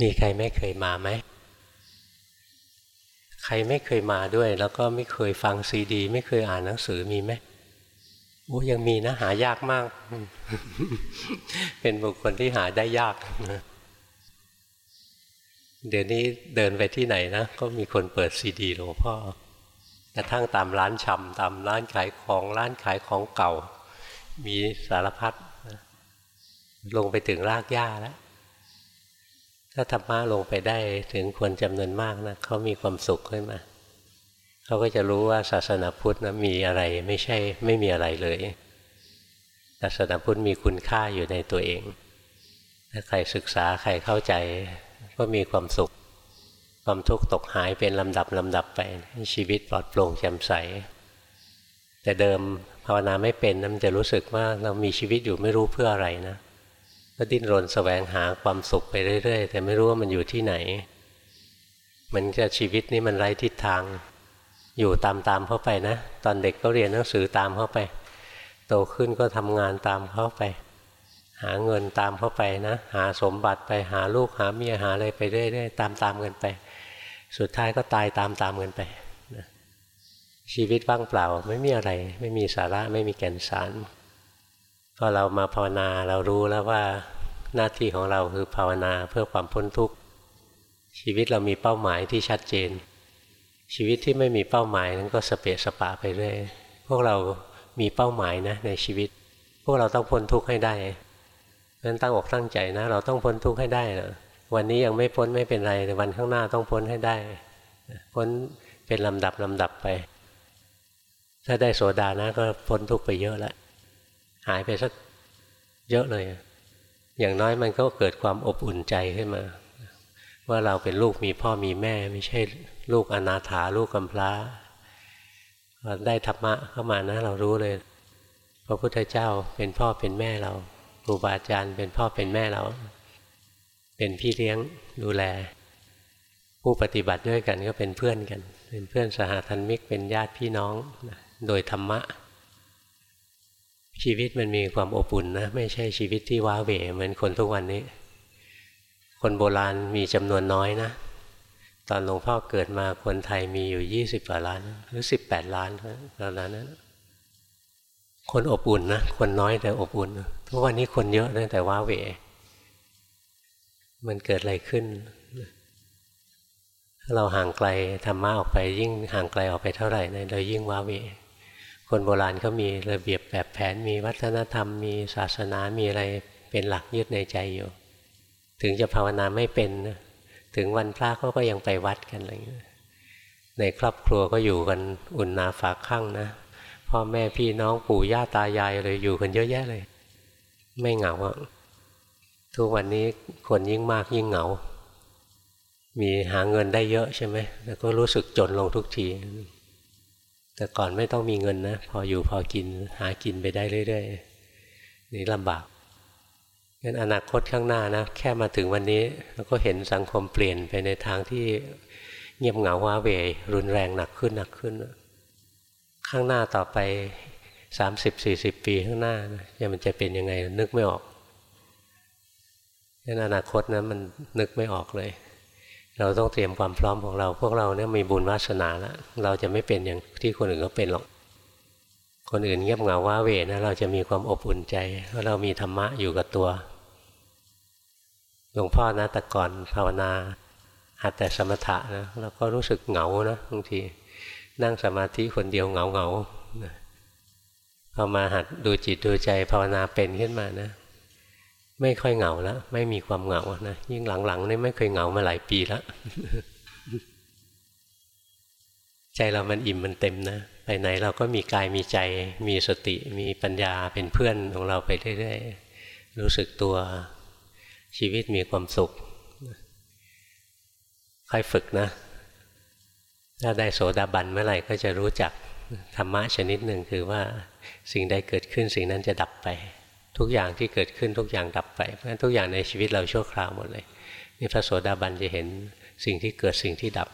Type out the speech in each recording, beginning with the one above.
มีใครไม่เคยมาไหม ใครไม่เคยมาด้วย แล้วก็ไม่เคยฟังซีดี ไม่เคยอ่านหนังสือมีไหมโอ้ยังมีนะหายากมาก เป็นบุคคลที่หาได้ยาก เดี๋ยวนี้เดินไปที่ไหนนะ ก็มีคนเปิดซีดีหลวงพ่อกระทั่งตามร้านชำตามร้านขายของร้านขายของเก่า มีสารพัดลงไปถึงรากหญ้าแล้ว ถ้าธรรมะลงไปได้ถึงคนจำนวนมากนะเขามีความสุขขึ้นมาเขาก็จะรู้ว่าศาสนาพุทธนะมีอะไรไม่ใช่ไม่มีอะไรเลย ศาสนาพุทธมีคุณค่าอยู่ในตัวเอง ถ้าใครศึกษาใครเข้าใจก็มีความสุข ความทุกข์ตกหายเป็นลำดับลำดับไปชีวิตปลอดโปร่งแจ่มใส แต่เดิมภาวนาไม่เป็นนะมันจะรู้สึกว่าเรามีชีวิตอยู่ไม่รู้เพื่ออะไรนะ ก็ดิ้นรนสแสวงหาความสุขไปเรื่อยๆ แต่ไม่รู้ว่ามันอยู่ที่ไหน มันจะชีวิตนี้มันไร้ทิศทาง อยู่ตามๆเข้าไปนะ ตอนเด็กก็เรียนหนังสือตามเข้าไป โตขึ้นก็ทำงานตามเข้าไป หาเงินตามเข้าไปนะ หาสมบัติไปหาลูกหาเมียหาอะไรไปเรื่อยๆ ตามตามกันไป สุดท้ายก็ตายตามตามกันไปชีวิตว่างเปล่าไม่มีอะไร ไม่มีสาระไม่มีแก่นสาร พอเรามาภาวนาเรารู้แล้วว่าหน้าที่ของเราคือภาวนาเพื่อความพ้นทุกข์ชีวิตเรามีเป้าหมายที่ชัดเจน ชีวิตที่ไม่มีเป้าหมายนั้นก็สเปะสปะไปเรื่อยพวกเรามีเป้าหมายนะในชีวิต พวกเราต้องพ้นทุกข์ให้ได้นั้นตั้งอกตั้งใจนะ เราต้องพ้นทุกข์ให้ได้นะวันนี้ยังไม่พ้นไม่เป็นไรแต่วันข้างหน้าต้องพ้นให้ได้ พ้นเป็นลำดับลำดับไป ถ้าได้โสดานะก็พ้นทุกข์ไปเยอะแล้ว หายไปสักเยอะเลย อย่างน้อยมันก็เกิดความอบอุ่นใจขึ้นมา ว่าเราเป็นลูกมีพ่อมีแม่ ไม่ใช่ลูกอนาถาลูกกำพร้าได้ธรรมะเข้ามานะ เรารู้เลย พระพุทธเจ้าเป็นพ่อเป็นแม่เราครูบาอาจารย์เป็นพ่อเป็นแม่เรา เป็นพี่เลี้ยงดูแล ผู้ปฏิบัติด้วยกันก็เป็นเพื่อนกัน เป็นเพื่อนสหธรรมิกเป็นญาติพี่น้องโดยธรรมะ ชีวิตมันมีความอบอุ่นนะ ไม่ใช่ชีวิตที่ว้าเหวเหมือนคนทุกวันนี้ คนโบราณมีจำนวนน้อยนะ ตอนหลวงพ่อเกิดมาคนไทยมีอยู่ยี่สิบกว่าล้าน หรือสิบแปดล้านตอนนั้นคนอบอุ่นนะ คนน้อยแต่อบอุ่น ทุกวันนี้คนเยอะนะแต่ว้าเหวมันเกิดอะไรขึ้น เราห่างไกลธรรมะออกไปยิ่งห่างไกลออกไปเท่าไหร่นะเรายิ่งว้าเหว คนโบราณเขามีระเบียบแบบแผนมีวัฒนธรรม มีศาสนามีอะไรเป็นหลักยึดในใจอยู่ ถึงจะภาวนาไม่เป็นถึงวันพระเขาก็ยังไปวัดกันอะไรอย่างนี้ในครอบครัวก็อยู่กันอุ่นนาฝากข้างนะพ่อแม่พี่น้องปู่ย่าตายายเลยอยู่กันเยอะแยะเลย ไม่เหงาทุกวันนี้คนยิ่งมากยิ่งเหงา มีหาเงินได้เยอะใช่ไหมแต่ก็รู้สึกจนลงทุกที แต่ก่อนไม่ต้องมีเงินนะ พออยู่พอกินหากินไปได้เรื่อยๆนี่ลำบากงั้นอนาคตข้างหน้านะแค่มาถึงวันนี้เราก็เห็นสังคมเปลี่ยนไปในทางที่เงียบเหงาว้าเวรุนแรงหนักขึ้นหนักขึ้น ข้างหน้าต่อไปสามสิบสี่สิบปีข้างหน้าจะมันจะเป็นยังไงนึกไม่ออกในอนาคตนะมันนึกไม่ออกเลย เราต้องเตรียมความพร้อมของเรา พวกเราเนี่ยมีบุญวาสนาแล้วเราจะไม่เป็นอย่างที่คนอื่นก็เป็นหรอก คนอื่นเงียบเหงาว้าเวนะ เราจะมีความอบอุ่นใจเพราะเรามีธรรมะอยู่กับตัวหลวงพ่อนะแต่ก่อนภาวนาหัดแต่สมถะนะเราก็รู้สึกเหงานะบางทีนั่งสมาธิคนเดียวเหงาเหงาพอมาหัดดูจิตดูใจภาวนาเป็นขึ้นมานะ ไม่ค่อยเหงาแล้วไม่มีความเหงานะยิ่งหลังๆนี่ไม่เคยเหงามาหลายปีแล้วใจเรามันอิ่มมันเต็มนะไปไหนเราก็มีกายมีใจ มีสติมีปัญญาเป็นเพื่อนของเราไปเรื่อยๆรู้สึกตัวชีวิตมีความสุขค่อยฝึกนะ ถ้าได้โสดาบันเมื่อไหร่ก็จะรู้จักธรรมะชนิดหนึ่งคือว่าสิ่งใดเกิดขึ้นสิ่งนั้นจะดับไป ทุกอย่างที่เกิดขึ้นทุกอย่างดับไปเพราะฉะนั้นทุกอย่างในชีวิตเราชั่วคราวหมดเลยนี่พระโสดาบันจะเห็นสิ่งที่เกิดสิ่งที่ดับ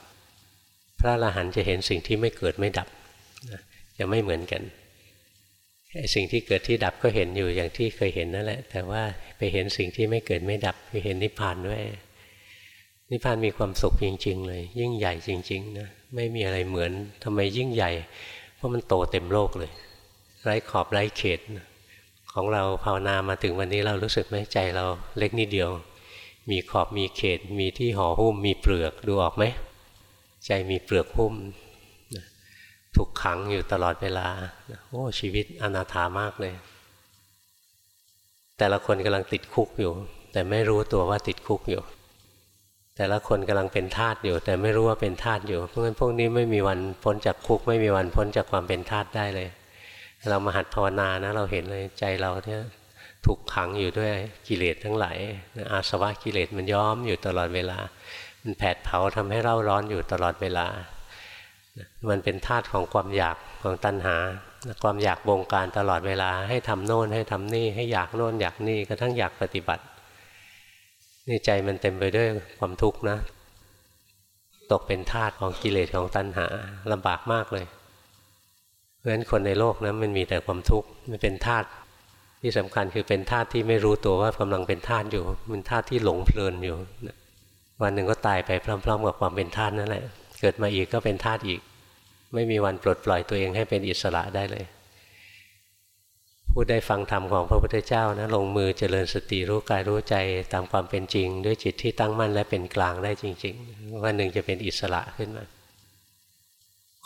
พระอรหันต์จะเห็นสิ่งที่ไม่เกิดไม่ดับจะไม่เหมือนกันสิ่งที่เกิดที่ดับก็เห็นอยู่อย่างที่เคยเห็นนั่นแหละ แต่ว่าไปเห็นสิ่งที่ไม่เกิดไม่ดับไปเห็นนิพพานด้วย นิพพานมีความสุขจริง ๆ เลย ยิ่งใหญ่จริงๆนะไม่มีอะไรเหมือนทำไมยิ่งใหญ่ เพราะมันโตเต็มโลกเลย ไร้ขอบไร้เขต ของเราภาวนามาถึงวันนี้เรารู้สึกไหมใจเราเล็กนิดเดียว มีขอบมีเขต มีที่ห่อหุ้ม มีเปลือกดูออกไหมใจมีเปลือกหุ้มถูกขังอยู่ตลอดเวลาโอ้ชีวิตอนาถามากเลย แต่ละคนกำลังติดคุกอยู่ แต่ไม่รู้ตัวว่าติดคุกอยู่ แต่ละคนกำลังเป็นทาสอยู่ แต่ไม่รู้ว่าเป็นทาสอยู่เพราะงั้นพวกนี้ไม่มีวันพ้นจากคุก ไม่มีวันพ้นจากความเป็นทาสได้เลย เรามาหัดภาวนานะ เราเห็นเลยใจเราเนี่ยถูกขังอยู่ด้วยกิเลสทั้งหลายอาสวะกิเลสมันย้อมอยู่ตลอดเวลา มันแผดเผาทำให้เร่าร้อนอยู่ตลอดเวลา มันเป็นธาตุของความอยากของตัณหา ความอยากบงการตลอดเวลา ให้ทำโน่นให้ทำนี่ให้อยากโน่นอยากนี่กระทั่งอยากปฏิบัตินี่ใจมันเต็มไปด้วยความทุกข์นะ ตกเป็นทาสของกิเลสของตัณหาลำบากมากเลย ราะฉะนั้นคนในโลกนะมันมีแต่ความทุกข์มันเป็นธาตุที่สำคัญคือเป็นธาตุที่ไม่รู้ตัวว่ากำลังเป็นธาตุอยู่ มันธาตุที่หลงเพลินอยู่ วันหนึ่งก็ตายไปพร้อม ๆ กับความเป็นธาตุนั่นแหละ เกิดมาอีกก็เป็นธาตุอีก ไม่มีวันปลดปล่อยตัวเองให้เป็นอิสระได้เลยผู้ได้ฟังธรรมของพระพุทธเจ้านะลงมือเจริญสติรู้กายรู้ใจตามความเป็นจริง ด้วยจิตที่ตั้งมั่นและเป็นกลางได้จริง ๆ วันหนึ่งจะเป็นอิสระขึ้นมา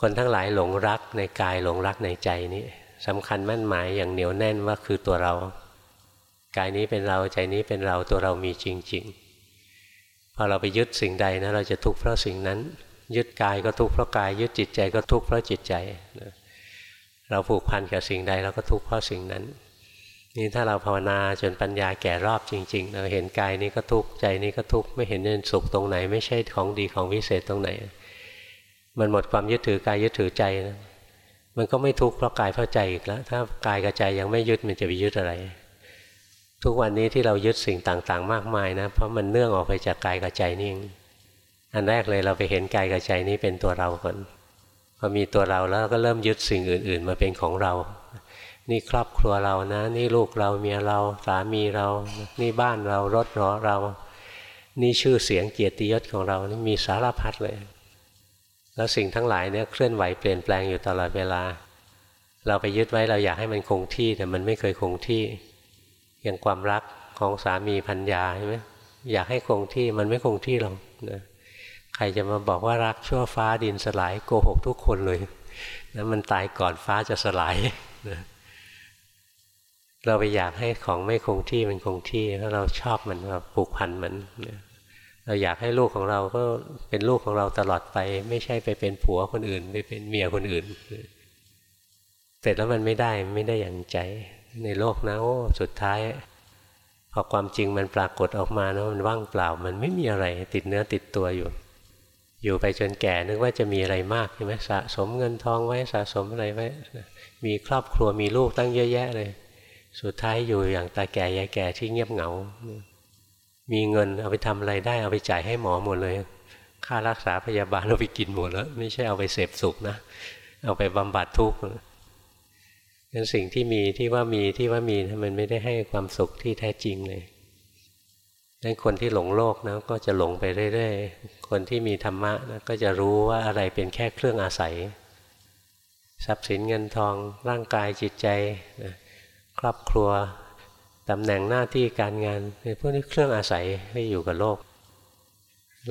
คนทั้งหลายหลงรักในกายหลงรักในใจนี้สำคัญมั่นหมายอย่างเหนียวแน่นว่าคือตัวเรา กายนี้เป็นเราใจนี้เป็นเราตัวเรามีจริง ๆ พอเราไปยึดสิ่งใดนะเราจะทุกข์เพราะสิ่งนั้น ยึดกายก็ทุกข์เพราะกาย ยึดจิตใจก็ทุกข์เพราะจิตใจเราผูกพันกับสิ่งใดเราก็ทุกข์เพราะสิ่งนั้น นี่ถ้าเราภาวนาจนปัญญาแก่รอบจริงๆเราเห็นกายนี้ก็ทุกข์ใจนี้ก็ทุกข์ไม่เห็นเนสุขตรงไหน ไม่ใช่ของดีของวิเศษตรงไหน มันหมดความยึดถือกายยึดถือใจนะมันก็ไม่ทุกข์เพราะกายเพราะใจอีกแล้ว ถ้ากายกับใจยังไม่ยึดมันจะไปยึดอะไร ทุกวันนี้ที่เรายึดสิ่งต่างๆ มากมายนะ เพราะมันเนื่องออกไปจากกายกับใจนี่เองอันแรกเลยเราไปเห็นกายกับใจนี้เป็นตัวเราก่อนพอมีตัวเราแล้วก็เริ่มยึดสิ่งอื่น ๆ มาเป็นของเรา นี่ครอบครัวเรานะ นี่ลูกเราเมียเราสามีเรา นี่บ้านเรารถเราเรา นี่ชื่อเสียงเกียรติยศของเรานี่มีสารพัดเลย แล้วสิ่งทั้งหลายเนี่ยเคลื่อนไหวเปลี่ยนแปลงอยู่ตลอดเวลา เราไปยึดไว้เราอยากให้มันคงที่แต่มันไม่เคยคงที่ อย่างความรักของสามีพัญญาใช่ไหมอยากให้คงที่มันไม่คงที่หรอกนะใครจะมาบอกว่ารักชั่วฟ้าดินสลายโกหกทุกคนเลยนะมันตายก่อนฟ้าจะสลายนะเราไปอยากให้ของไม่คงที่มันคงที่แล้วเราชอบมันเราผูกพันมัน เราอยากให้ลูกของเราก็เป็นลูกของเราตลอดไป ไม่ใช่ไปเป็นผัวคนอื่น ไปเป็นเมียคนอื่น เสร็จแล้วมันไม่ได้ไม่ได้อย่างใจ ในโลกนะโอ้สุดท้าย พอความจริงมันปรากฏออกมานะมันว่างเปล่า มันไม่มีอะไรติดเนื้อติดตัวอยู่ อยู่ไปจนแก่นึกว่าจะมีอะไรมากใช่ไหมสะสมเงินทองไว้สะสมอะไรไว้มีครอบครัวมีลูกตั้งเยอะแยะเลย สุดท้ายอยู่อย่างตาแก่ยายแก่ที่เงียบเหงา มีเงินเอาไปทำอะไรได้เอาไปจ่ายให้หมอหมดเลย ค่ารักษาพยาบาลเอาไปกินหมดแล้ว ไม่ใช่เอาไปเสพสุขนะ เอาไปบำบัดทุกข์นั้นสิ่งที่มีที่ว่ามีที่ว่ามีมันไม่ได้ให้ความสุขที่แท้จริงเลยนั้นคนที่หลงโลกนะก็จะหลงไปเรื่อยๆ คนที่มีธรรมะนะก็จะรู้ว่าอะไรเป็นแค่เครื่องอาศัย ทรัพย์สินเงินทองร่างกายจิตใจนะครอบครัว ตำแหน่งหน้าที่การงานเป็นพวกนี้เครื่องอาศัยให้อยู่กับโลก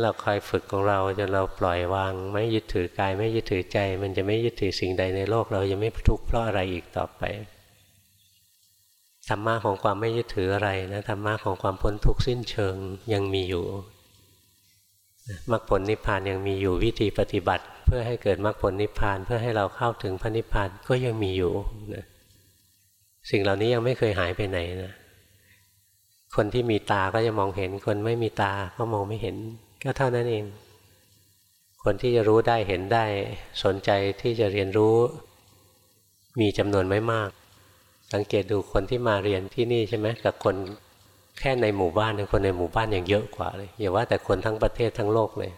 เราคอยฝึกของเราจนเราปล่อยวาง ไม่ยึดถือกายไม่ยึดถือใจ มันจะไม่ยึดถือสิ่งใดในโลก เราจะไม่ทุกข์เพราะอะไรอีกต่อไปธรรมะของความไม่ยึดถืออะไรนะธรรมะของความพ้นทุกข์สิ้นเชิงยังมีอยู่มรรคผลนิพพานยังมีอยู่วิธีปฏิบัติ เพื่อให้เกิดมรรคผลนิพพานเพื่อให้เราเข้าถึงพระนิพพานก็ยังมีอยู่นะสิ่งเหล่านี้ยังไม่เคยหายไปไหนนะ คนที่มีตาก็จะมองเห็น คนไม่มีตาก็มองไม่เห็น ก็เท่านั้นเอง คนที่จะรู้ได้เห็นได้ สนใจที่จะเรียนรู้ มีจำนวนไม่มาก สังเกตดูคนที่มาเรียนที่นี่ใช่ไหมกับคนแค่ในหมู่บ้านคนในหมู่บ้านยังเยอะกว่าเลยอย่าว่าแต่คนทั้งประเทศทั้งโลกเลย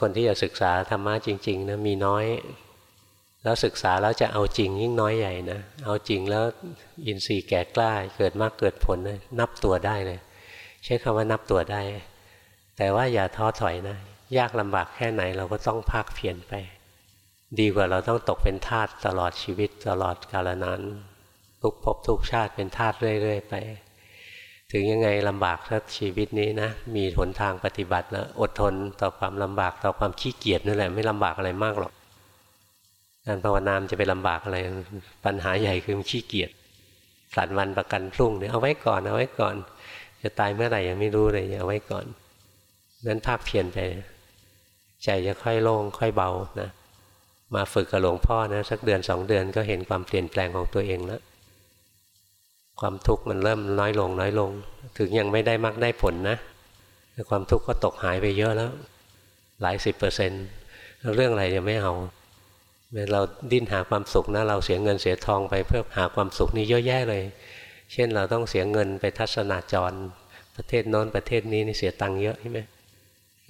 คนที่จะศึกษาธรรมะจริงๆนะมีน้อย แล้วศึกษาแล้วจะเอาจริงยิ่งน้อยใหญ่นะ เอาจริงแล้วอินทรีย์แก่กล้าเกิดมากเกิดผลเลยนับตัวได้เลย ใช้คำว่านับตัวได้ แต่ว่าอย่าท้อถอยนะ ยากลำบากแค่ไหนเราก็ต้องภาคเพียรไป ดีกว่าเราต้องตกเป็นทาสตลอดชีวิตตลอดกาลนานทุกภพทุกชาติเป็นทาสเรื่อยๆไป ถึงยังไงลำบากถ้าชีวิตนี้นะ มีหนทางปฏิบัติแล้วอดทนต่อความลำบากต่อความขี้เกียจนั่นแหละไม่ลำบากอะไรมากหรอก การภาวนามจะไปลำบากอะไร ปัญหาใหญ่คือขี้เกียจสันวันประกันพรุ่งเนี่ยเอาไว้ก่อนเอาไว้ก่อน จะตายเมื่อไหร่ยังไม่รู้เลยเอาไว้ก่อนนั้นภาคเพียรไป ใจจะค่อยโล่งค่อยเบานะมาฝึกกับหลวงพ่อนะสักเดือนสองเดือนก็เห็นความเปลี่ยนแปลงของตัวเองแล้วความทุกข์มันเริ่มน้อยลงน้อยลง ถึงยังไม่ได้มักได้ผลนะแต่ความทุกข์ก็ตกหายไปเยอะแล้ว หลายสิบเปอร์เซ็นต์เรื่องอะไรจะไม่เอา เราดิ้นหาความสุขนะเราเสียเงินเสียทองไปเพื่อหาความสุขนี่เยอะแยะเลย เช่นเราต้องเสียเงินไปทัศนาจร ประเทศโน้นประเทศนี้นี่เสียตังค์เยอะใช่ไหม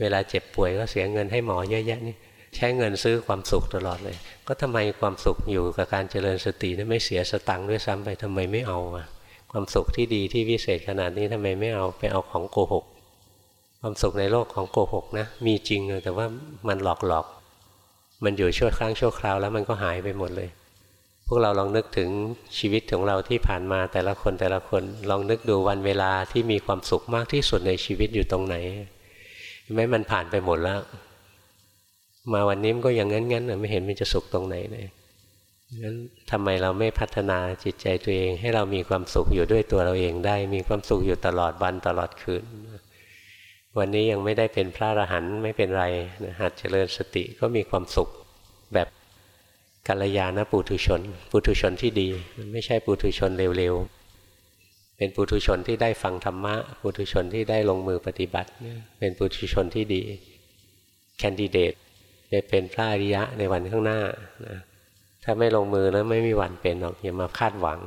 เวลาเจ็บป่วยก็เสียเงินให้หมอเยอะแยะนี่ใช้เงินซื้อความสุขตลอดเลย ก็ทำไมความสุขอยู่กับการเจริญสตินี่ไม่เสียสตังค์ด้วยซ้ำไปทำไมไม่เอาอะความสุขที่ดีที่วิเศษขนาดนี้ทำไมไม่เอาไปเอาของโกหก ความสุขในโลกของโกหกนะมีจริงแต่ว่ามันหลอกหลอก มันอยู่ชั่วครั้งชั่วคราวแล้วมันก็หายไปหมดเลย พวกเราลองนึกถึงชีวิตของเราที่ผ่านมาแต่ละคนแต่ละคนลองนึกดูวันเวลาที่มีความสุขมากที่สุดในชีวิตอยู่ตรงไหนไม่มันผ่านไปหมดแล้ว มาวันนี้มันก็ยังงั้นๆไม่เห็นมันจะสุขตรงไหนเลยงั้นทำไมเราไม่พัฒนาจิตใจตัวเอง ให้เรามีความสุขอยู่ด้วยตัวเราเองได้ มีความสุขอยู่ตลอดวันตลอดคืน วันนี้ยังไม่ได้เป็นพระอรหันต์ไม่เป็นไรนะหัดเจริญสติก็มีความสุขแบบกัลยาณปุถุชน ปุถุชนที่ดีมันไม่ใช่ปุถุชนเร็วๆ เป็นปุถุชนที่ได้ฟังธรรมะ ปุถุชนที่ได้ลงมือปฏิบัติ เป็นปุถุชนที่ดี แคนดิเดตจะเป็นพระอริยะในวันข้างหน้านะถ้าไม่ลงมือแล้วไม่มีวันเป็นหรอกอย่ามาคาดหวัง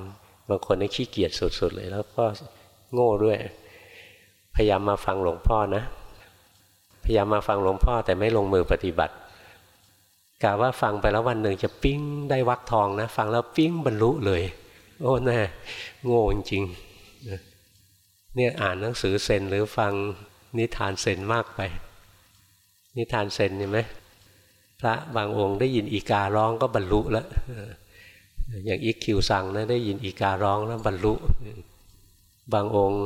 บางคนนี่ขี้เกียจสุดๆเลย แล้วก็โง่ด้วย พยายามมาฟังหลวงพ่อนะ พยายามมาฟังหลวงพ่อแต่ไม่ลงมือปฏิบัติกะว่าฟังไปแล้ววันหนึ่งจะปิ้งได้วักทองนะ ฟังแล้วปิ้งบรรลุเลย โอ้แน่โง่จริงๆเนี่ยอ่านหนังสือเซนหรือฟังนิทานเซนมากไป นิทานเซนเห็นไหมพระบางองค์ได้ยินอีการ้องก็บรรลุแล้วอย่างอีคิวสั่งนะได้ยินอีการ้องแล้วบรรลุ บางองค์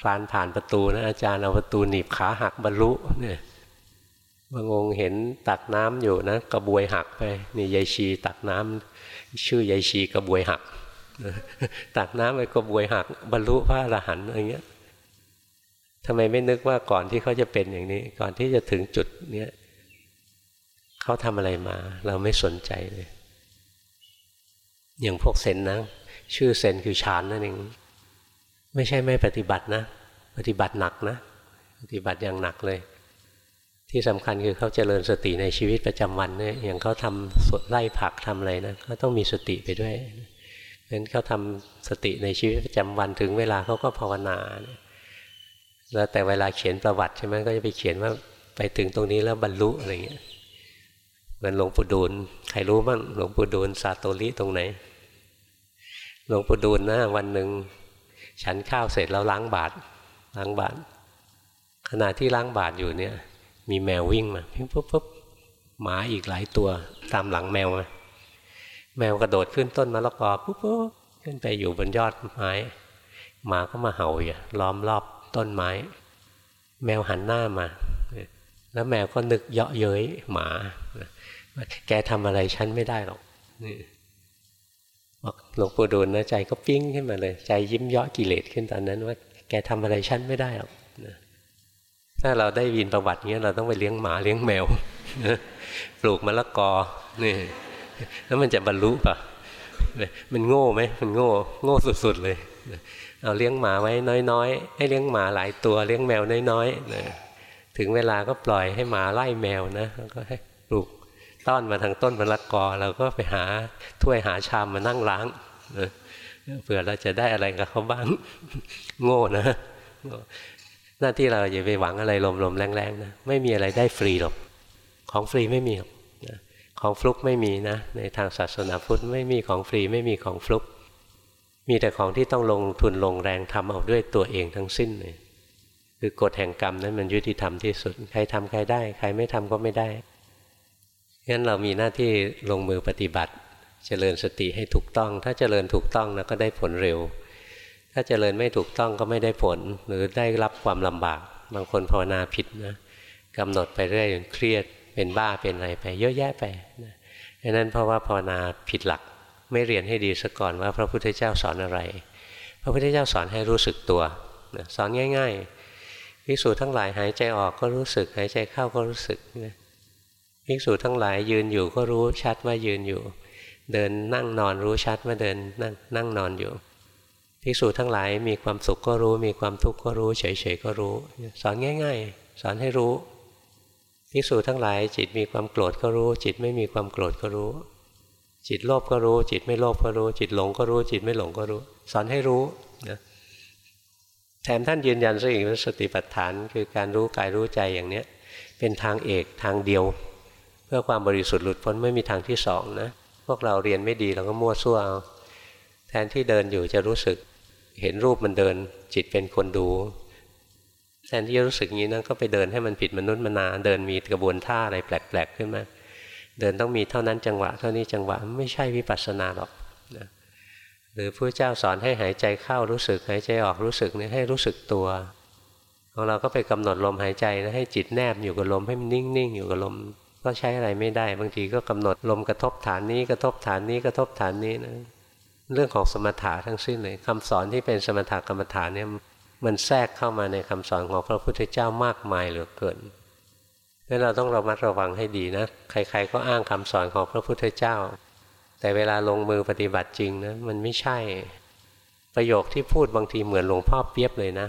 คลานผ่านประตูนะอาจารย์เอาประตูหนีบขาหักบรรลุเนี่ยบางองค์เห็นตักน้ำอยู่นะกระบวยหักไปนี่ยายชีตักน้ำชื่อยายชีกระบวยหักตักน้ำไปกระบวยหัก บรรลุพระอรหันต์อะไรเงี้ยทำไมไม่นึกว่าก่อนที่เขาจะเป็นอย่างนี้ ก่อนที่จะถึงจุดเนี้ยเขาทำอะไรมา เราไม่สนใจเลย อย่างพวกเซนนะ ชื่อเซนคือฌานนั่นเอง ไม่ใช่ไม่ปฏิบัตินะ ปฏิบัติหนักนะ ปฏิบัติอย่างหนักเลย ที่สำคัญคือเขาเจริญสติในชีวิตประจำวันเนี่ยอย่างเขาทำสดไล่ผักทำอะไรนะเขาต้องมีสติไปด้วยเพราะฉะนั้นเขาทำสติในชีวิตประจำวันถึงเวลาเขาก็ภาวนาแล้วแต่เวลาเขียนประวัติใช่ไหมก็จะไปเขียนว่าไปถึงตรงนี้แล้วบรรลุอะไรเงี้ยเหมือนหลวงปู่ดูลใครรู้บ้างหลวงปู่ดูลซาโตริตรงไหนหลวงปู่ดูลนะวันหนึ่ง ฉันข้าวเสร็จแล้วล้างบาตรล้างบาตรขณะที่ล้างบาตรอยู่เนี่ย มีแมววิ่งมาพิ้งปุ๊บปุ๊บหมาอีกหลายตัวตามหลังแมวมาแมวกระโดดขึ้นต้นมะละกอปุ๊บปุ๊บขึ้นไปอยู่บนยอดไม้ หมาก็มาเห่าอยู่ล้อมรอบต้นไม้ แมวหันหน้ามา แล้วแมวก็นึกเยาะเย้ยหมา แกทำอะไรฉันไม่ได้หรอก บอกหลวงปู่ดูลนะใจก็ปิ้งขึ้นมาเลย ใจยิ้มเยาะกิเลสขึ้นตอนนั้นว่า แกทำอะไรฉันไม่ได้หรอกถ้าเราได้ยินประวัติเงี้ยเราต้องไปเลี้ยงหมาเลี้ยงแมวปลูกมะละกอนี่แล้วมันจะบรรลุปะมันโง่ไหมมันโง่ โง่สุดๆเลยเอาเลี้ยงหมาไว้น้อยๆ ให้เลี้ยงหมาหลายตัวเลี้ยงแมวน้อยๆถึงเวลาก็ปล่อยให้หมาไล่แมวนะแล้วก็ให้ปลูก ต้อนมาทางต้นมะละกอเราก็ไปหาถ้วยหาชามมานั่งล้างเผื่อเราจะได้อะไรกับเขาบ้างโง่นะหน้าที่เราอย่าไปหวังอะไรลมๆแรงๆนะไม่มีอะไรได้ฟรีหรอกของฟรีไม่มีของฟลุกไม่มีนะในทางศาสนาพุทธไม่มีของฟรีไม่มีของฟลุก มีแต่ของที่ต้องลงทุนลงแรงทำเอาด้วยตัวเองทั้งสิ้นเลยคือกฎแห่งกรรมนั้นมันยุติธรรมที่สุด ใครทำใครได้ ใครไม่ทำก็ไม่ได้ งั้นเรามีหน้าที่ลงมือปฏิบัติเจริญสติให้ถูกต้อง ถ้าเจริญถูกต้องนะก็ได้ผลเร็ว ถ้าเจริญไม่ถูกต้องก็ไม่ได้ผล หรือได้รับความลำบาก บางคนภาวนาผิดนะกำหนดไปเรื่อยจนเครียด เป็นบ้าเป็นอะไรไป เยอะแยะไปนะดังนั้นเพราะว่าภาวนาผิดหลัก ไม่เรียนให้ดีซะก่อนว่าพระพุทธเจ้าสอนอะไร พระพุทธเจ้าสอนให้รู้สึกตัวสอนง่ายๆภิกษุทั้งหลายหายใจออกก็รู้สึก หายใจเข้าก็รู้สึก ภิกษุทั้งหลายยืนอยู่ก็รู้ชัดว่ายืนอยู่ เดินนั่งนอนรู้ชัดว่าเดินนั่งนั่งนอนอยู่ภิกษุทั้งหลายมีความสุขก็รู้ มีความทุกข์ก็รู้เฉยๆก็รู้ สอนง่าย ๆ สอนให้รู้ภิกษุทั้งหลาย จิตมีความโกรธก็รู้ จิตไม่มีความโกรธก็รู้ จิตโลภก็รู้ จิตไม่โลภก็รู้ จิตหลงก็รู้ จิตไม่หลงก็รู้ สอนให้รู้นะแถมท่านยืนยันซะอีกว่าสติปัฏฐานคือการรู้กายรู้ใจอย่างเนี้ยเป็นทางเอกทางเดียว เพื่อความบริสุทธิ์หลุดพ้นไม่มีทางที่สองนะพวกเราเรียนไม่ดีเราก็มั่วซั่วเอาแทนที่เดินอยู่จะรู้สึกเห็นรูปมันเดิน จิตเป็นคนดู แทนที่จะรู้สึกงี้นะก็ไปเดินให้มันผิดมนุษย์มนา เดินมีกระบวนท่าอะไรแปลกๆขึ้นมาเดินต้องมีเท่านั้นจังหวะ เท่านี้จังหวะไม่ใช่วิปัสสนาหรอกนะหรือพระเจ้าสอนให้หายใจเข้ารู้สึกหายใจออกรู้สึกนี่ให้รู้สึกตัวของเราก็ไปกำหนดลมหายใจนะให้จิตแนบอยู่กับลมให้มันนิ่งๆอยู่กับลม ก็ใช้อะไรไม่ได้ บางทีก็กำหนดลมกระทบฐานนี้กระทบฐานนี้กระทบฐานนี้นะเรื่องของสมถะทั้งสิ้นเลยคำสอนที่เป็นสมถะกรรมฐานเนี่ยมันแทรกเข้ามาในคำสอนของพระพุทธเจ้ามากมายเหลือเกินเพราะเราต้องระมัดระวังให้ดีนะ ใคร ๆ ก็อ้างคำสอนของพระพุทธเจ้า แต่เวลาลงมือปฏิบัติจริงนะมันไม่ใช่ ประโยคที่พูดบางทีเหมือนหลวงพ่อเปียบเลยนะ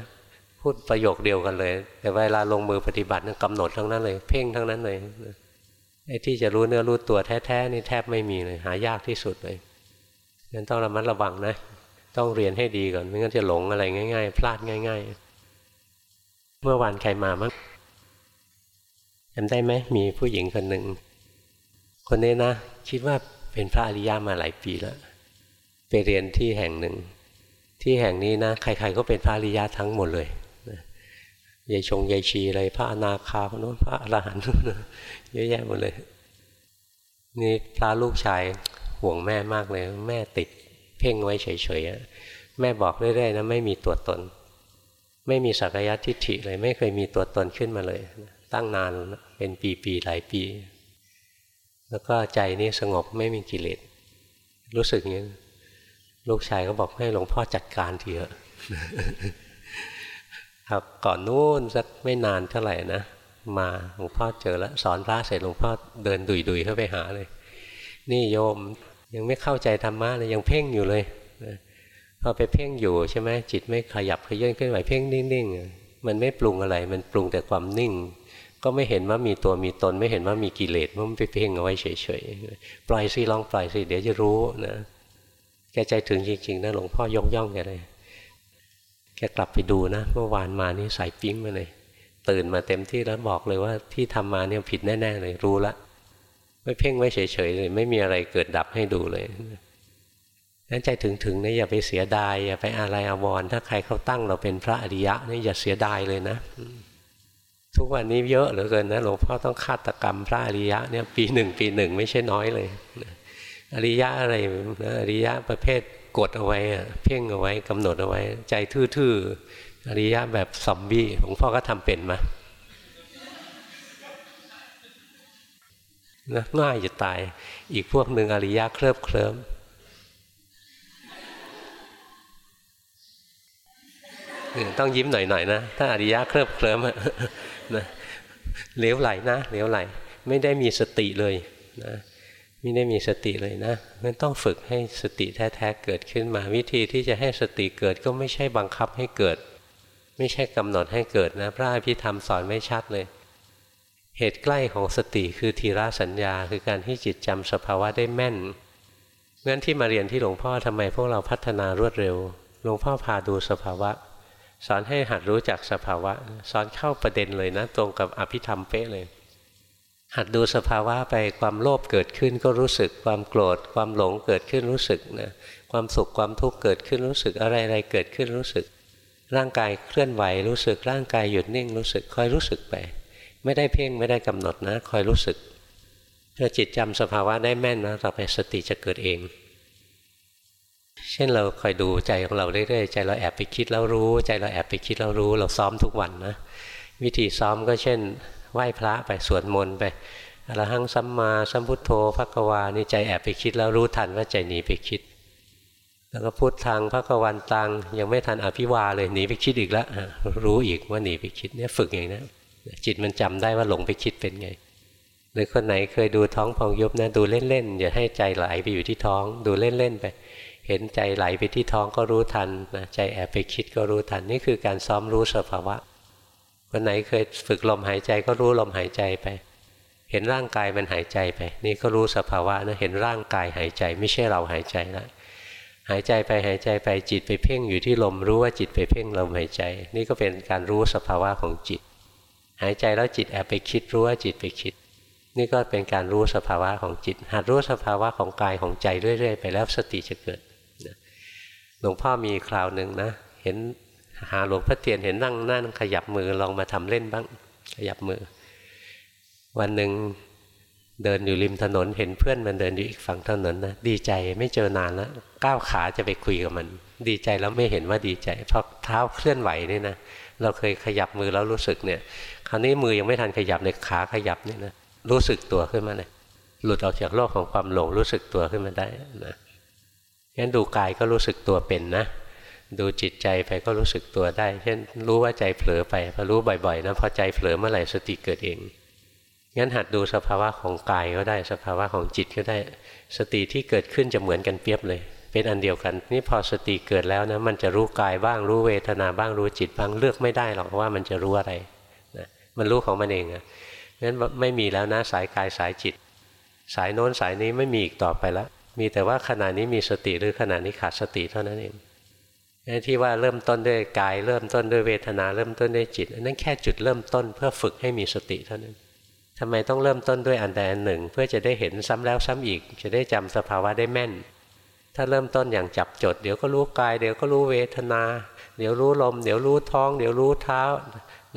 พูดประโยคเดียวกันเลย แต่เวลาลงมือปฏิบัตินะกำหนดทั้งนั้นเลย เพ่งทั้งนั้นเลย ไอ้ที่จะรู้เนื้อรู้ตัวแท้ๆนี่แทบไม่มีเลยหายากที่สุดเลยงั้นต้องระมัดระวังนะ ต้องเรียนให้ดีก่อนไม่งั้นจะหลงอะไรง่าย ๆ พลาดง่าย ๆ เมื่อวานใครมามั้งจำได้ไหมมีผู้หญิงคนหนึ่ง คนนี้นะคิดว่าเป็นพระอริยามาหลายปีแล้วไปเรียนที่แห่งหนึ่ง ที่แห่งนี้นะ ใคร ๆ ก็เป็นพระอริยาทั้งหมดเลย ยายชงยายชีอะไรพระอนาคาโน้นพระอรหันต์เยอะแยะหมดเลย นี่พระลูกชายห่วงแม่มากเลย แม่ติดเพ่งไว้เฉยๆแม่บอกเรื่อยๆนะไม่มีตัวตน ไม่มีสักยะทิฏฐิเลย ไม่เคยมีตัวตนขึ้นมาเลย ตั้งนานเป็นปีๆหลายปี แล้วก็ใจนี่สงบไม่มีกิเลสรู้สึกอย่างนี้ลูกชายก็บอกให้หลวงพ่อจัดการทีเถอะ ครับก่อนนู้นสักไม่นานเท่าไหร่นะมาหลวงพ่อเจอแล้วสอนพระเสร็จหลวงพ่อเดินดุยๆเข้าไปหาเลย นี่โยมยังไม่เข้าใจธรรมะเลยยังเพ่งอยู่เลยพอไปเพ่งอยู่ใช่ไหมจิตไม่ขยับขยื่นขึ้นไหวเพ่งนิ่งๆมันไม่ปรุงอะไร มันปรุงแต่ความนิ่ง ก็ไม่เห็นว่ามีตัวมีตน ไม่เห็นว่ามีกิเลสมันไปเพ่งเอาไว้เฉยๆปล่อยสิลองปล่อยสิเดี๋ยวจะรู้นะแกใจถึงจริงๆนะหลวงพ่อยกย่องแกเลย แกกลับไปดูนะเมื่อวานมานี่ใส่ปิ้งมาเลย ตื่นมาเต็มที่แล้วบอกเลยว่าที่ทำมาเนี่ยผิดแน่ๆเลยรู้ละไม่เพ่งไว้เฉยๆเลย ไม่มีอะไรเกิดดับให้ดูเลยนั้นใจถึงๆนะอย่าไปเสียดายอย่าไปอะไรอาวรถ้าใครเขาตั้งเราเป็นพระอริยะนี่อย่าเสียดายเลยนะ ทุกวันนี้เยอะเหลือเกินนะหลวงพ่อต้องฆาตกรรมพระอริยะเนี่ยปีหนึ่งปีหนึ่งไม่ใช่น้อยเลยอริยะอะไรนะอริยะประเภท กดเอาไว้เพ่งเอาไว้กำหนดเอาไว้ ใจทื่อๆอริยะแบบซอมบี้หลวงพ่อก็ทำเป็นมานะง่ายจะตาย อีกพวกหนึ่งอริยะเคลิบเคลิ้มต้องยิ้มหน่อยๆนะ ถ้าอริยะเคลิบเคลิ้มนะเลี้ยวไหลนะเลี้ยวไหล ไม่ได้มีสติเลยนะ ไม่ได้มีสติเลยนะมันต้องฝึกให้สติแท้ๆเกิดขึ้นมา วิธีที่จะให้สติเกิดก็ไม่ใช่บังคับให้เกิด ไม่ใช่กำหนดให้เกิดนะ พระอภิธรรมสอนไม่ชัดเลย เหตุใกล้ของสติคือทีระสัญญา คือการที่จิตจำสภาวะได้แม่นงั้นที่มาเรียนที่หลวงพ่อทำไมพวกเราพัฒนารวดเร็วหลวงพ่อพาดูสภาวะ สอนให้หัดรู้จักสภาวะ สอนเข้าประเด็นเลยนะ ตรงกับอภิธรรมเป๊ะเลย หัดดูสภาวะไปความโลภเกิดขึ้นก็รู้สึกความโกรธ ความหลงเกิดขึ้นรู้สึกนะความสุขความทุกข์เกิดขึ้นรู้สึกอะไรอะไรเกิดขึ้นรู้สึก ร่างกายเคลื่อนไหวรู้สึกร่างกายหยุดนิ่งรู้สึกคอยรู้สึกไป ไม่ได้เพ่งไม่ได้กำหนดนะคอยรู้สึกถ้าจิตจำสภาวะได้แม่นนะต่อไปสติจะเกิดเอง เช่นเราคอยดูใจของเราเรื่อยๆใจเราแอบไปคิดแล้วรู้ ใจเราแอบไปคิดแล้วรู้ เราซ้อมทุกวันนะวิธีซ้อมก็เช่น ไหว้พระไปสวดมนต์ไปอรหังสัมมาสัมพุทโธพระกวานี่ใจแอบไปคิดแล้วรู้ทันว่าใจหนีไปคิด แล้วก็พุทธังพระกวันตังยังไม่ทันอภิวาเลยหนีไปคิดอีกแล้วรู้อีกว่าหนีไปคิดเนี่ยฝึกอย่างนี้จิตมันจำได้ว่าหลงไปคิดเป็นไงหรือคนไหนเคยดูท้องพองยุบนะดูเล่นๆอย่าให้ใจไหลไปอยู่ที่ท้องดูเล่นๆไป เห็นใจไหลไปที่ท้องก็รู้ทันนะใจแอบไปคิดก็รู้ทันนี่คือการซ้อมรู้สภาวะ คนไหนเคยฝึกลมหายใจก็รู้ลมหายใจไป เห็นร่างกายมันหายใจไป นี่ก็รู้สภาวะนะเห็นร่างกายหายใจ ไม่ใช่เราหายใจแล้วหายใจไปหายใจไปจิตไปเพ่งอยู่ที่ลมรู้ว่าจิตไปเพ่งลมหายใจ นี่ก็เป็นการรู้สภาวะของจิต หายใจแล้วจิตแอบไปคิดรู้ว่าจิตไปคิด นี่ก็เป็นการรู้สภาวะของจิต หัดรู้สภาวะของกายของใจเรื่อย ๆ ไปแล้วสติจะเกิดหลวงพ่อมีคราวหนึ่งนะ เห็น หาหลวงพ่อเทียนเห็นนั่งนั่งขยับมือลองมาทำเล่นบ้าง ขยับมือ วันหนึ่งเดินอยู่ริมถนนเห็นเพื่อนมันเดินอยู่อีกฝั่งถนนนะดีใจไม่เจอนานแล้วก้าวขาจะไปคุยกับมัน ดีใจแล้วไม่เห็นว่าดีใจ เพราะเท้าเคลื่อนไหวนี่นะเราเคยขยับมือแล้วรู้สึกเนี่ย คราวนี้มือยังไม่ทันขยับในขาขยับเนี่ยนะรู้สึกตัวขึ้นมาเลยหลุดออกจากโลกของความหลงรู้สึกตัวขึ้นมาได้นะงั้นดูกายก็รู้สึกตัวเป็นนะ ดูจิตใจไปก็รู้สึกตัวได้ เช่นรู้ว่าใจเผลอไปพอรู้บ่อยๆนะพอใจเผลอเมื่อไหร่สติเกิดเองงั้นหัดดูสภาวะของกายก็ได้ สภาวะของจิตก็ได้ สติที่เกิดขึ้นจะเหมือนกันเปียบเลย เป็นอันเดียวกัน นี่พอสติเกิดแล้วนะมันจะรู้กายบ้างรู้เวทนาบ้างรู้จิตบ้างเลือกไม่ได้หรอกว่ามันจะรู้อะไรนะมันรู้ของมันเองอะงั้นไม่มีแล้วนะสายกายสายจิต สายโน้นสายนี้ไม่มีอีกต่อไปแล้วมีแต่ว่าขณะนี้มีสติหรือขณะนี้ขาดสติเท่านั้นเอง ที่ว่าเริ่มต้นด้วยกาย เริ่มต้นด้วยเวทนา เริ่มต้นด้วยจิตนั่นแค่จุดเริ่มต้นเพื่อฝึกให้มีสติเท่านั้นทำไมต้องเริ่มต้นด้วยอันใดอันหนึ่ง เพื่อจะได้เห็นซ้ำแล้วซ้ำอีก จะได้จำสภาวะได้แม่น ถ้าเริ่มต้นอย่างจับจด เดี๋ยวก็รู้กาย เดี๋ยวก็รู้เวทนา เดี๋ยวรู้ลม เดี๋ยวรู้ท้อง เดี๋ยวรู้เท้า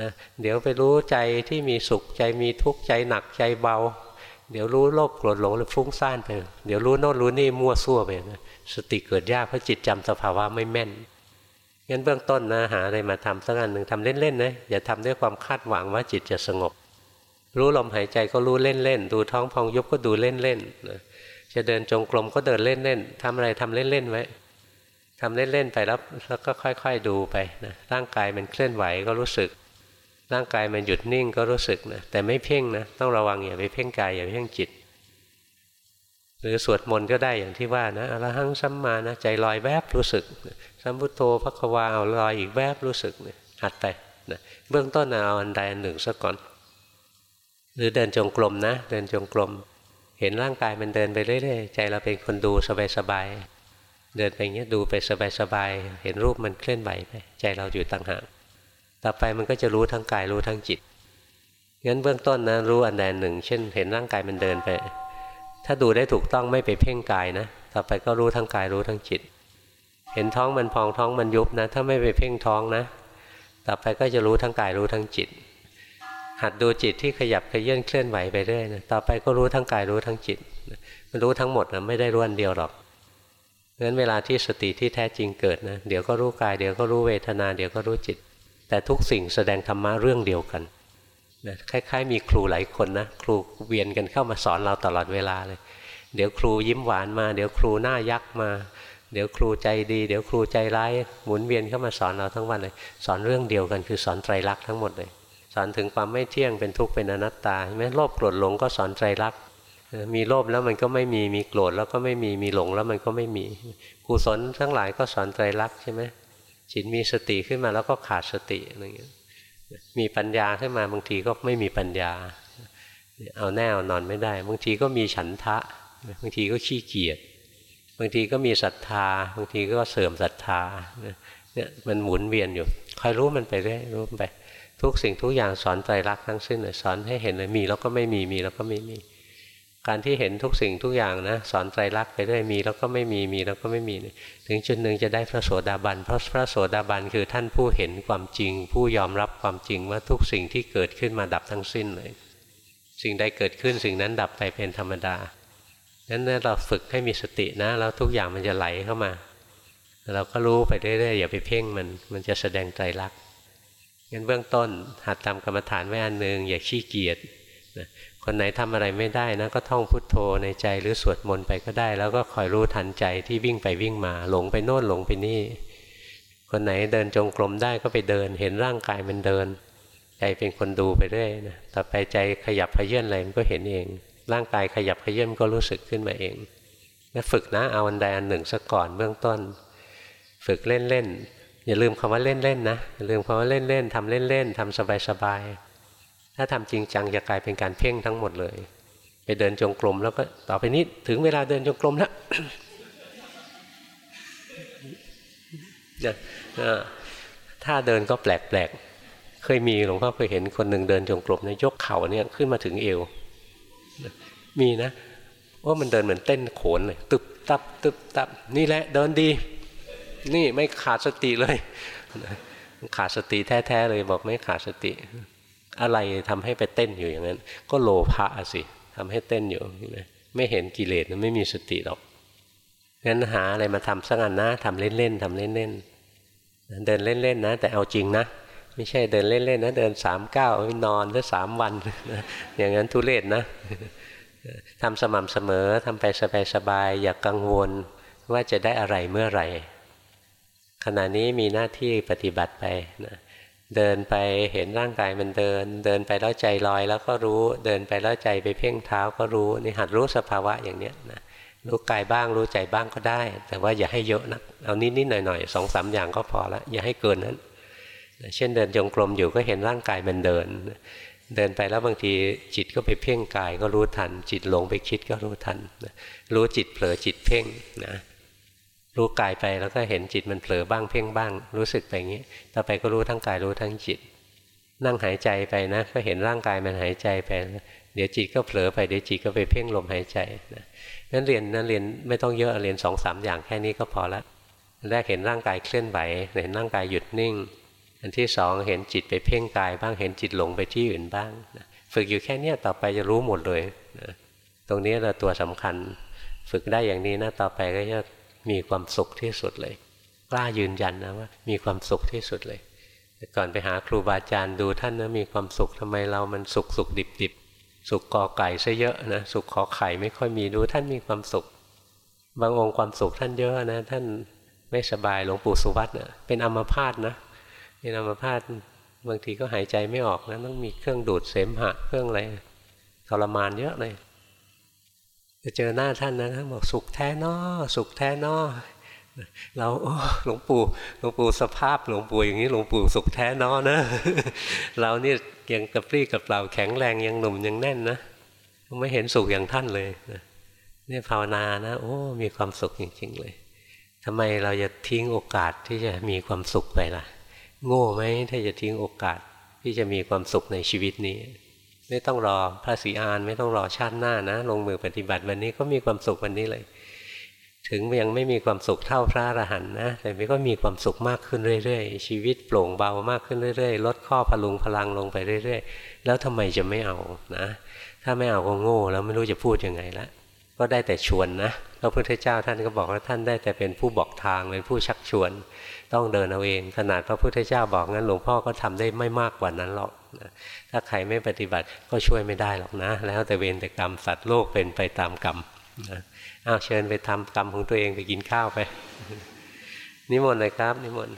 นะเดี๋ยวไปรู้ใจที่มีสุขใจมีทุกข์ใจหนักใจเบา เดี๋ยวรู้โลภโกรธหลงหรือฟุ้งซ่านไป เดี๋ยวรู้โน่นรู้นี่มั่วซั่วไปนะสติเกิดยากเพราะจิตจำสภาวะไม่แม่น งั้นเบื้องต้นนะหาอะไรมาทำสักอันหนึ่งทำเล่นๆนะอย่าทำด้วยความคาดหวังว่าจิตจะสงบ รู้ลมหายใจก็รู้เล่นๆดูท้องพองยุบก็ดูเล่นๆนะจะเดินจงกรมก็เดินเล่นๆทำอะไรทำเล่นๆไว้ทำเล่นๆไปแล้วแล้วก็ค่อยๆดูไปนะร่างกายมันเคลื่อนไหวก็รู้สึก ร่างกายมันหยุดนิ่งก็รู้สึกนะแต่ไม่เพ่งนะต้องระวังอย่าไปเพ่งกายอย่าเพ่งจิต หรือสวดมนต์ก็ได้อย่างที่ว่านะอรหังสัมมานะใจลอยแวบรู้สึกสัมพุทโธพระควาเอาลอยอีกแวบรู้สึกเนี่ยหัดไปนะเบื้องต้นเอาอันใดอันหนึ่งซะก่อน หรือเดินจงกรมนะ เดินจงกรม เห็นร่างกายมันเดินไปเรื่อยๆใจเราเป็นคนดูสบายๆเดินไปอย่างนี้ดูไปสบายๆเห็นรูปมันเคลื่อนไหวไปใจเราอยู่ต่างหากต่อไปมันก็จะรู้ทั้งกายรู้ทั้งจิตงั้นเบื้องต้นนะรู้อันใดหนึ่ง เช่น เห็นร่างกายมันเดินไป ถ้าดูได้ถูกต้องไม่ไปเพ่งกายนะ ต่อไปก็รู้ทั้งกายรู้ทั้งจิต เห็นท้องมันพองท้องมันยุบนะ ถ้าไม่ไปเพ่งท้องนะ ต่อไปก็จะรู้ทั้งกายรู้ทั้งจิต หัดดูจิตที่ขยับขยื่นเคลื่อนไหวไปเรื่อยนะ ต่อไปก็รู้ทั้งกายรู้ทั้งจิต มันรู้ทั้งหมดนะไม่ได้รู้อันเดียวหรอกงั้นเวลาที่สติที่แท้จริงเกิดนะ เดี๋ยวก็รู้กาย เดี๋ยวก็รู้เวทนา เดี๋ยวก็รู้จิต แต่ทุกสิ่งแสดงธรรมะเรื่องเดียวกัน นะคล้ายๆ มีครูหลายคนนะครูเวียนกันเข้ามาสอนเราตลอดเวลาเลย เดี๋ยวครูยิ้มหวานมา เดี๋ยวครูหน้ายักษ์มา เดี๋ยวครูใจดี เดี๋ยวครูใจร้ายหมุนเวียนเข้ามาสอนเราทั้งวันเลย สอนเรื่องเดียวกันคือสอนไตรลักษณ์ทั้งหมดเลย สอนถึงความไม่เที่ยงเป็นทุกข์เป็นอนัตตาใช่ไหมโลภโกรธหลงก็สอนไตรลักษณ์มีโลภแล้วมันก็ไม่มีมีโกรธแล้วก็ไม่มีมีหลงแล้วมันก็ไม่มีกุศลทั้งหลายก็สอนไตรลักษณ์ใช่ไหมจิตมีสติขึ้นมาแล้วก็ขาดสติอะไรเงี้ย มีปัญญาขึ้นมาบางทีก็ไม่มีปัญญา เอาแน่เอานอนไม่ได้ บางทีก็มีฉันทะ บางทีก็ขี้เกียจบางทีก็มีศรัทธา บางทีก็เสริมศรัทธาเนี่ยมันหมุนเวียนอยู่คอยรู้มันไปเรื่อยรู้ไป ทุกสิ่งทุกอย่างสอนใจรักทั้งสิ้นเลยสอนให้เห็นเลยมีแล้วก็ไม่มีมีแล้วก็ไม่มี การที่เห็นทุกสิ่งทุกอย่างนะสอนไตรลักษณ์ไปเรื่อยมีแล้วก็ไม่มีมีแล้วก็ไม่มี ถึงจุดหนึ่งจะได้พระโสดาบันเพราะพระโสดาบันคือท่านผู้เห็นความจริง ผู้ยอมรับความจริงว่าทุกสิ่งที่เกิดขึ้นมาดับทั้งสิ้นเลย สิ่งใดเกิดขึ้นสิ่งนั้นดับไปเป็นธรรมดานั้นเราฝึกให้มีสตินะแล้วทุกอย่างมันจะไหลเข้ามา เราก็รู้ไปเรื่อยๆอย่าไปเพ่งมันมันจะแสดงใจรักงั้นเบื้องต้นหัดทำกรรมฐานไว้อันหนึ่งอย่าขี้เกียจ คนไหนทำอะไรไม่ได้นะก็ท่องพุทโธในใจหรือสวดมนต์ไปก็ได้ แล้วก็คอยรู้ทันใจที่วิ่งไปวิ่งมา หลงไปโน่นหลงไปนี่ คนไหนเดินจงกรมได้ก็ไปเดิน เห็นร่างกายมันเดิน ใจเป็นคนดูไปเรื่อยนะต่อไปใจขยับขยื่นอะไรมันก็เห็นเอง ร่างกายขยับขยื่นก็รู้สึกขึ้นมาเองแล้วฝึกนะเอาอันใดอันหนึ่งซะก่อนเบื้องต้น ฝึกเล่นๆอย่าลืมคำว่าเล่นๆนะอย่าลืมคำว่าเล่นๆทำเล่นๆทำสบายๆ ถ้าทำจริงจังจะกลายเป็นการเพ่งทั้งหมดเลย ไปเดินจงกรมแล้วก็ต่อไปนี้ถึงเวลาเดินจงกรมแล้วถ้าเดินก็แปลกๆ เคยมีหลวงพ่อเคยเห็นคนหนึ่งเดินจงกรมเนี่ยยกเข่าเนี่ยขึ้นมาถึงเอว มีนะ ว่ามันเดินเหมือนเต้นโขนเลยตึบตับตึบตับ นี่แหละเดินดี นี่ไม่ขาดสติเลย ขาดสติแท้ๆเลยบอกไม่ขาดสติ อะไรทำให้ไปเต้นอยู่อย่างนั้น ก็โลภะสิทำให้เต้นอยู่ไม่เห็นกิเลสไม่มีสติหรอกงั้นหาอะไรมาทำสักอันนะทำเล่นๆทำเล่นๆเดินเล่นๆนะ แต่เอาจริงนะ ไม่ใช่เดินเล่นๆนะเดินสามเก้านอนแค่สามวันอย่างนั้นทุเรศนะทำสม่ำเสมอทำไปสบายๆอย่ากกังวลว่าจะได้อะไรเมื่อไหร่ขณะนี้มีหน้าที่ปฏิบัติไปนะ เดินไปเห็นร่างกายมันเดิน เดินไปแล้วใจลอยแล้วก็รู้ เดินไปแล้วใจไปเพ่งเท้าก็รู้นี่หัดรู้สภาวะอย่างเนี้ยนะรู้กายบ้างรู้ใจบ้างก็ได้ แต่ว่าอย่าให้เยอะนะเอานิดๆหน่อยๆสองสามอย่างก็พอละอย่าให้เกินนั้น เช่นเดินจงกรมอยู่ก็เห็นร่างกายมันเดิน เดินไปแล้วบางทีจิตก็ไปเพ่งกายก็รู้ทัน จิตหลงไปคิดก็รู้ทัน รู้จิตเผลอจิตเพ่งนะ รู้กายไปแล้วก็เห็นจิตมันเผลอบ้างเพ่งบ้าง รู้สึกไปอย่างนี้ ต่อไปก็รู้ทั้งกายรู้ทั้งจิต นั่งหายใจไปนะ ก็เห็นร่างกายมันหายใจไป เดี๋ยวจิตก็เผลอไปเดี๋ยวจิตก็ไปเพ่งลมหายใจนะนั้นเรียนนั้นเรียนไม่ต้องเยอะเรียนสองสามอย่างแค่นี้ก็พอละแรกเห็นร่างกายเคลื่อนไหวเห็นร่างกายหยุดนิ่ง อันที่สองเห็นจิตไปเพ่งกายบ้างเห็นจิตหลงไปที่อื่นบ้างนะฝึกอยู่แค่นี้ต่อไปจะรู้หมดเลยนะตรงนี้เราตัวสำคัญ ฝึกได้อย่างนี้นะต่อไปก็จะ มีความสุขที่สุดเลย กล้ายืนยันนะว่า มีความสุขที่สุดเลยแต่ก่อนไปหาครูบาอาจารย์ดูท่านนะมีความสุขทำไมเรามันสุขสุขดิบดิบสุขกอไก่ซะเยอะนะสุขขอไข่ไม่ค่อยมีดูท่านมีความสุข บางองค์ความสุขท่านเยอะนะ ท่านไม่สบายหลวงปู่สุวัตเนะเป็นอัมพาตนะเป็นอัมพาตบางทีก็หายใจไม่ออกนะต้องมีเครื่องดูดเสมหะเครื่องอะไรทรมานเยอะเลย จะเจอหน้าท่านนะท่านบอกสุขแท้นอสุขแท้นอเราหลวงปู่หลวงปู่สภาพหลวงปู่อย่างนี้หลวงปู่สุขแท้นอนะเรานี่ยังกระปรี้กระเปล่าแข็งแรงยังหนุ่มยังแน่นนะไม่เห็นสุขอย่างท่านเลยนี่ภาวนานะโอ้มีความสุขจริงๆเลยทำไมเราจะทิ้งโอกาสที่จะมีความสุขไปล่ะ โง่ไหมถ้าจะทิ้งโอกาสที่จะมีความสุขในชีวิตนี้ ไม่ต้องรอพระศรีอานไม่ต้องรอชาติหน้านะ ลงมือปฏิบัติวันนี้ก็มีความสุขวันนี้เลย ถึงยังไม่มีความสุขเท่าพระอรหันต์นะ แต่ก็มีความสุขมากขึ้นเรื่อยๆ ชีวิตโปร่งเบามากขึ้นเรื่อยๆ ลดข้อพลุงพลังลงไปเรื่อยๆ แล้วทำไมจะไม่เอานะ ถ้าไม่เอาก็โง่แล้วไม่รู้จะพูดยังไงละก็ได้แต่ชวนนะพระพุทธเจ้าท่านก็บอกว่าท่านได้แต่เป็นผู้บอกทางเป็นผู้ชักชวน ต้องเดินเอาเอง ขนาดพระพุทธเจ้าบอกงั้นหลวงพ่อก็ทำได้ไม่มากกว่านั้นหรอก ถ้าใครไม่ปฏิบัติก็ช่วยไม่ได้หรอกนะ แล้วแต่เวรแต่กรรมสัตว์โลกเป็นไปตามกรรมนะอ้าวเชิญไปทำกรรมของตัวเองไปกินข้าวไป นิมนต์เลยครับ นิมนต์